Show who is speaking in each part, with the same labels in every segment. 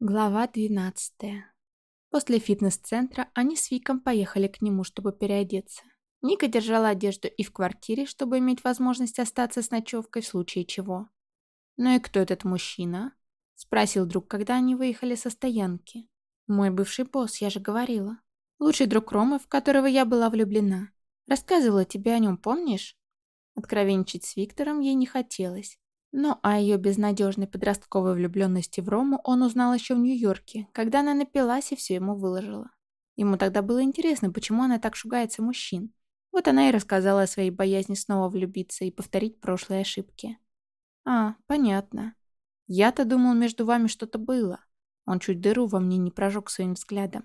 Speaker 1: Глава 12. После фитнес-центра они с Виком поехали к нему, чтобы переодеться. Ника держала одежду и в квартире, чтобы иметь возможность остаться с ночевкой в случае чего. «Ну и кто этот мужчина?» – спросил друг, когда они выехали со стоянки. «Мой бывший босс, я же говорила. Лучший друг Ромы, в которого я была влюблена. Рассказывала тебе о нем, помнишь?» Откровенничать с Виктором ей не хотелось. Но о ее безнадежной подростковой влюбленности в Рому он узнал еще в Нью-Йорке, когда она напилась и все ему выложила. Ему тогда было интересно, почему она так шугается мужчин. Вот она и рассказала о своей боязни снова влюбиться и повторить прошлые ошибки. «А, понятно. Я-то думал, между вами что-то было. Он чуть дыру во мне не прожег своим взглядом.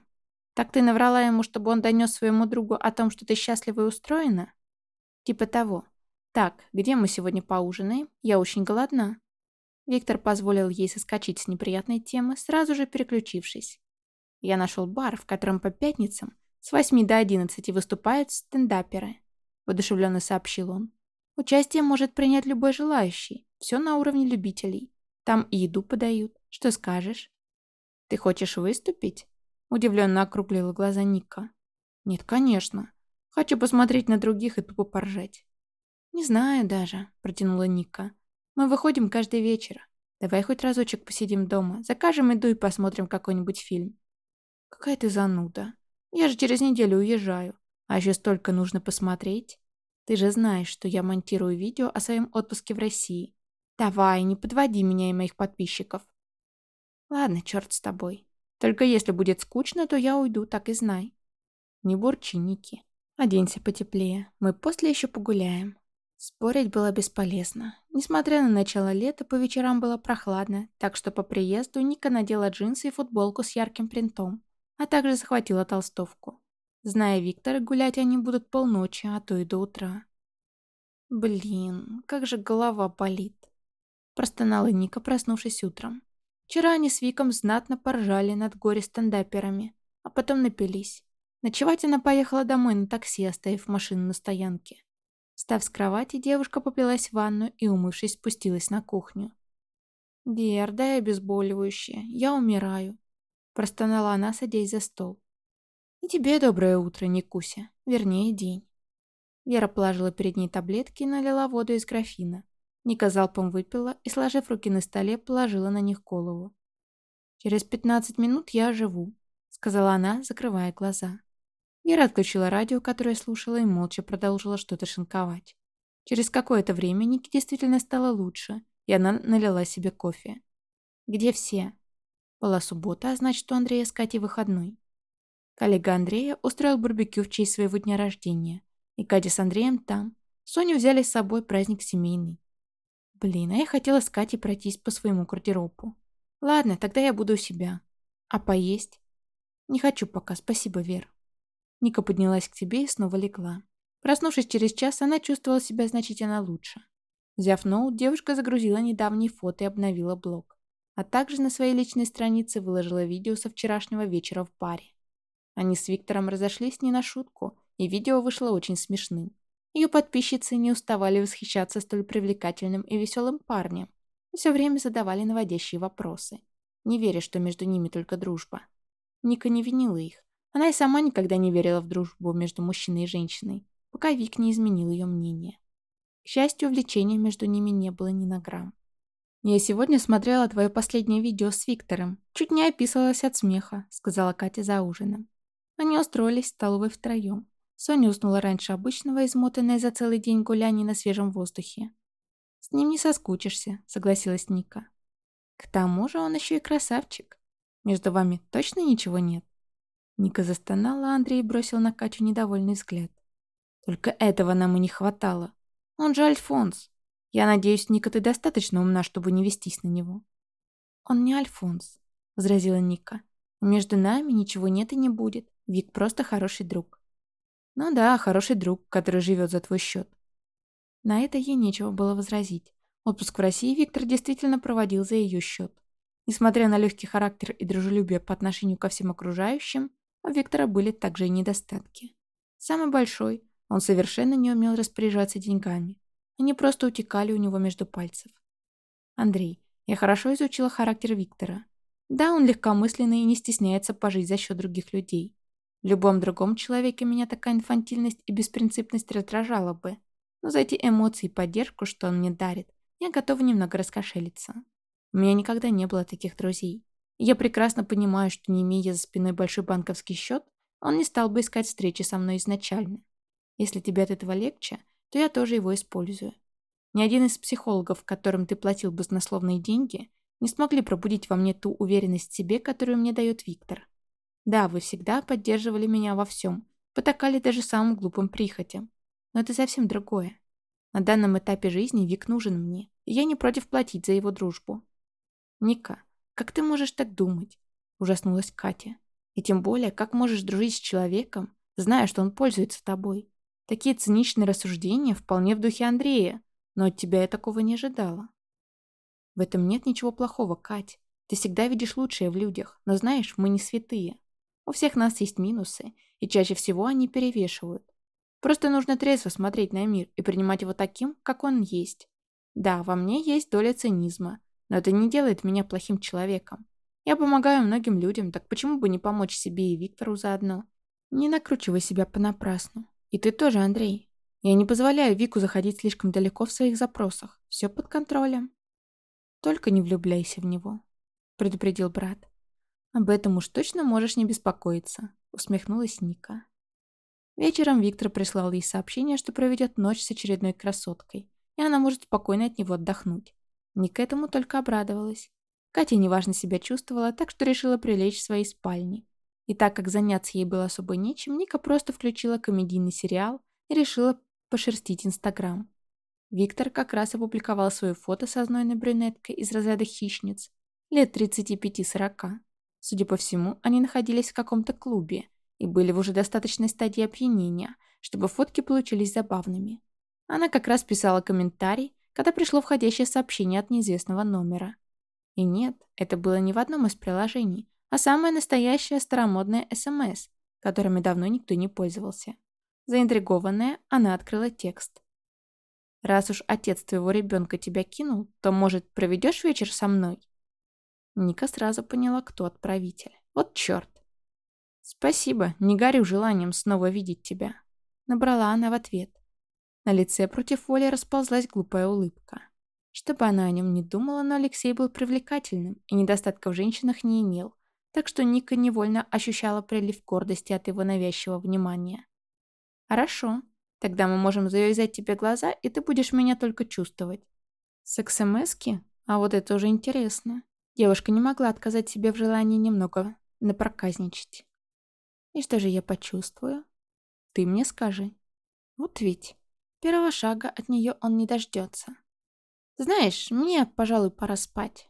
Speaker 1: Так ты наврала ему, чтобы он донес своему другу о том, что ты счастлива и устроена? Типа того. «Так, где мы сегодня поужинаем? Я очень голодна». Виктор позволил ей соскочить с неприятной темы, сразу же переключившись. «Я нашел бар, в котором по пятницам с 8 до 11 выступают стендаперы», – воодушевленно сообщил он. «Участие может принять любой желающий. Все на уровне любителей. Там и еду подают. Что скажешь?» «Ты хочешь выступить?» – удивленно округлила глаза Ника. «Нет, конечно. Хочу посмотреть на других и тупо поржать. «Не знаю даже», – протянула Ника. «Мы выходим каждый вечер. Давай хоть разочек посидим дома, закажем еду и посмотрим какой-нибудь фильм». «Какая ты зануда. Я же через неделю уезжаю. А еще столько нужно посмотреть. Ты же знаешь, что я монтирую видео о своем отпуске в России. Давай, не подводи меня и моих подписчиков». «Ладно, черт с тобой. Только если будет скучно, то я уйду, так и знай». «Не бурчи, Ники. Оденься потеплее. Мы после еще погуляем. Спорить было бесполезно. Несмотря на начало лета, по вечерам было прохладно, так что по приезду Ника надела джинсы и футболку с ярким принтом, а также захватила толстовку. Зная Виктора, гулять они будут полночи, а то и до утра. «Блин, как же голова болит!» Простонала Ника, проснувшись утром. Вчера они с Виком знатно поржали над горе-стендаперами, а потом напились. Ночевать она поехала домой на такси, оставив машину на стоянке. Встав с кровати, девушка поплелась в ванну и, умывшись, спустилась на кухню. «Вер, дай обезболивающее, я умираю», – простонала она, садясь за стол. «И тебе доброе утро, Никуся, вернее, день». Вера положила перед ней таблетки и налила воду из графина. Ника залпом выпила и, сложив руки на столе, положила на них голову. «Через пятнадцать минут я оживу», — сказала она, закрывая глаза. Вера отключила радио, которое слушала, и молча продолжила что-то шинковать. Через какое-то время Нике действительно стало лучше, и она налила себе кофе. «Где все?» Была суббота, а значит, у Андрея с Катей выходной. Коллега Андрея устроил барбекю в честь своего дня рождения, и Катя с Андреем там. Соню взяли с собой праздник семейный. Блин, а я хотела с Катей пройтись по своему гардеробу. Ладно, тогда я буду у себя. А поесть? Не хочу пока, спасибо, Вер. Ника поднялась к тебе и снова легла. Проснувшись через час, она чувствовала себя значительно лучше. Взяв ноут, девушка загрузила недавние фото и обновила блог. А также на своей личной странице выложила видео со вчерашнего вечера в баре. Они с Виктором разошлись не на шутку, и видео вышло очень смешным. Ее подписчицы не уставали восхищаться столь привлекательным и веселым парнем. И все время задавали наводящие вопросы, не веря, что между ними только дружба. Ника не винила их. Она и сама никогда не верила в дружбу между мужчиной и женщиной, пока Вик не изменил ее мнение. К счастью, влечения между ними не было ни на грамм. «Я сегодня смотрела твое последнее видео с Виктором. Чуть не описывалась от смеха», — сказала Катя за ужином. Они устроились в столовой втроем. Соня уснула раньше обычного, измотанная за целый день гуляний на свежем воздухе. «С ним не соскучишься», — согласилась Ника. «К тому же он еще и красавчик. Между вами точно ничего нет?» Ника застонала, а Андрей бросил на Катю недовольный взгляд. «Только этого нам и не хватало. Он же Альфонс. Я надеюсь, Ника, ты достаточно умна, чтобы не вестись на него». «Он не Альфонс», — возразила Ника. «Между нами ничего нет и не будет. Вик просто хороший друг». «Ну да, хороший друг, который живет за твой счет». На это ей нечего было возразить. Отпуск в России Виктор действительно проводил за ее счет. Несмотря на легкий характер и дружелюбие по отношению ко всем окружающим, у Виктора были также и недостатки. Самый большой, он совершенно не умел распоряжаться деньгами. Они просто утекали у него между пальцев. «Андрей, я хорошо изучила характер Виктора. Да, он легкомысленный и не стесняется пожить за счет других людей. В любом другом человеке меня такая инфантильность и беспринципность раздражала бы. Но за эти эмоции и поддержку, что он мне дарит, я готова немного раскошелиться. У меня никогда не было таких друзей. Я прекрасно понимаю, что не имея за спиной большой банковский счет, он не стал бы искать встречи со мной изначально. Если тебе от этого легче, то я тоже его использую. Ни один из психологов, которым ты платил баснословные деньги, не смогли пробудить во мне ту уверенность в себе, которую мне дает Виктор. Да, вы всегда поддерживали меня во всем, потакали даже самым глупым прихотям. Но это совсем другое. На данном этапе жизни Вик нужен мне, и я не против платить за его дружбу. Ника, как ты можешь так думать? Ужаснулась Катя. И тем более, как можешь дружить с человеком, зная, что он пользуется тобой? Такие циничные рассуждения вполне в духе Андрея, но от тебя я такого не ожидала. В этом нет ничего плохого, Кать. Ты всегда видишь лучшее в людях, но знаешь, мы не святые. У всех нас есть минусы, и чаще всего они перевешивают. Просто нужно трезво смотреть на мир и принимать его таким, как он есть. Да, во мне есть доля цинизма, но это не делает меня плохим человеком. Я помогаю многим людям, так почему бы не помочь себе и Виктору заодно? Не накручивай себя понапрасну. И ты тоже, Андрей. Я не позволяю Вику заходить слишком далеко в своих запросах. Все под контролем. Только не влюбляйся в него, предупредил брат. Об этом уж точно можешь не беспокоиться, усмехнулась Ника. Вечером Виктор прислал ей сообщение, что проведет ночь с очередной красоткой, и она может спокойно от него отдохнуть. Ника этому только обрадовалась. Катя неважно себя чувствовала, так что решила прилечь в своей спальне. И так как заняться ей было особо нечем, Ника просто включила комедийный сериал и решила пошерстить Инстаграм. Виктор как раз опубликовал свое фото со знойной брюнеткой из разряда хищниц, лет 35-40. Судя по всему, они находились в каком-то клубе и были в уже достаточной стадии опьянения, чтобы фотки получились забавными. Она как раз писала комментарий, когда пришло входящее сообщение от неизвестного номера. И нет, это было не в одном из приложений, а самое настоящее старомодное СМС, которыми давно никто не пользовался. Заинтригованная, она открыла текст. Раз уж отец твоего ребенка тебя кинул, то, может, проведешь вечер со мной?» Ника сразу поняла, кто отправитель. «Вот черт!» «Спасибо, не горю желанием снова видеть тебя», — набрала она в ответ. На лице против воли расползлась глупая улыбка. Чтобы она о нем не думала, но Алексей был привлекательным и недостатков в женщинах не имел, так что Ника невольно ощущала прилив гордости от его навязчивого внимания. «Хорошо», Тогда мы можем завязать тебе глаза, и ты будешь меня только чувствовать. С СМСки? А вот это уже интересно. Девушка не могла отказать себе в желании немного напроказничать. И что же я почувствую? Ты мне скажи. Вот ведь. Первого шага от нее он не дождется. Знаешь, мне, пожалуй, пора спать.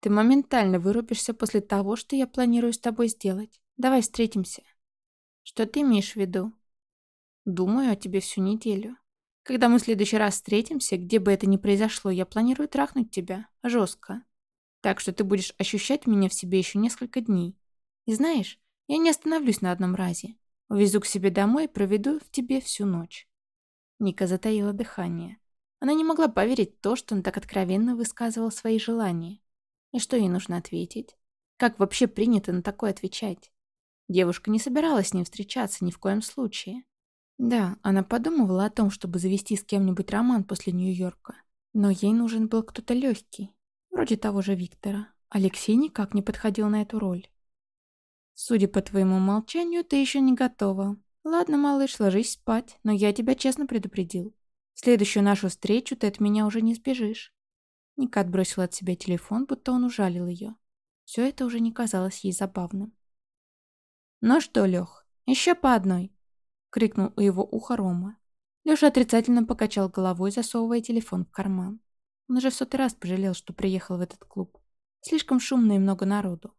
Speaker 1: Ты моментально вырубишься после того, что я планирую с тобой сделать. Давай встретимся. Что ты имеешь в виду? Думаю о тебе всю неделю. Когда мы в следующий раз встретимся, где бы это ни произошло, я планирую трахнуть тебя. Жестко. Так что ты будешь ощущать меня в себе еще несколько дней. И знаешь, я не остановлюсь на одном разе. Увезу к себе домой и проведу в тебе всю ночь. Ника затаила дыхание. Она не могла поверить то, что он так откровенно высказывал свои желания. И что ей нужно ответить? Как вообще принято на такое отвечать? Девушка не собиралась с ним встречаться ни в коем случае. Да, она подумывала о том, чтобы завести с кем-нибудь роман после Нью-Йорка. Но ей нужен был кто-то легкий, вроде того же Виктора. Алексей никак не подходил на эту роль. Судя по твоему молчанию, ты еще не готова. Ладно, малыш, ложись спать, но я тебя честно предупредил. В следующую нашу встречу ты от меня уже не сбежишь. Ника отбросила от себя телефон, будто он ужалил ее. Все это уже не казалось ей забавным. Ну что, Лех, еще по одной крикнул у его уха Рома. Леша отрицательно покачал головой, засовывая телефон в карман. Он уже в сотый раз пожалел, что приехал в этот клуб. Слишком шумно и много народу.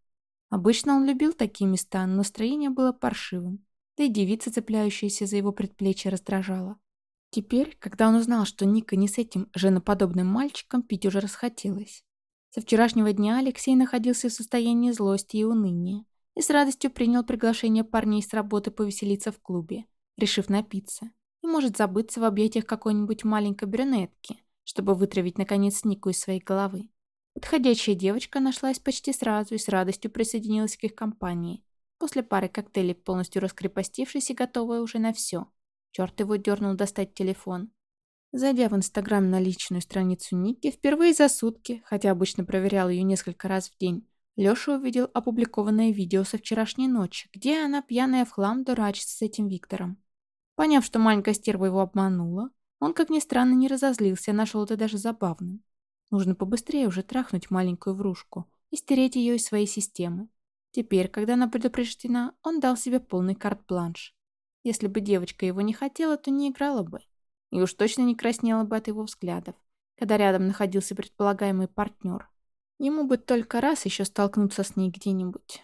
Speaker 1: Обычно он любил такие места, но настроение было паршивым. Да и девица, цепляющаяся за его предплечье, раздражала. Теперь, когда он узнал, что Ника не с этим женоподобным мальчиком, пить уже расхотелось. Со вчерашнего дня Алексей находился в состоянии злости и уныния и с радостью принял приглашение парней с работы повеселиться в клубе решив напиться, и может забыться в объятиях какой-нибудь маленькой брюнетки, чтобы вытравить, наконец, Нику из своей головы. Подходящая девочка нашлась почти сразу и с радостью присоединилась к их компании. После пары коктейлей, полностью раскрепостившись и готовая уже на все. Черт его дернул достать телефон. Зайдя в Инстаграм на личную страницу Ники, впервые за сутки, хотя обычно проверял ее несколько раз в день, Леша увидел опубликованное видео со вчерашней ночи, где она, пьяная в хлам, дурачится с этим Виктором. Поняв, что маленькая стерва его обманула, он, как ни странно, не разозлился, нашел это даже забавным. Нужно побыстрее уже трахнуть маленькую врушку и стереть ее из своей системы. Теперь, когда она предупреждена, он дал себе полный карт-бланш. Если бы девочка его не хотела, то не играла бы. И уж точно не краснела бы от его взглядов, когда рядом находился предполагаемый партнер. Ему бы только раз еще столкнуться с ней где-нибудь.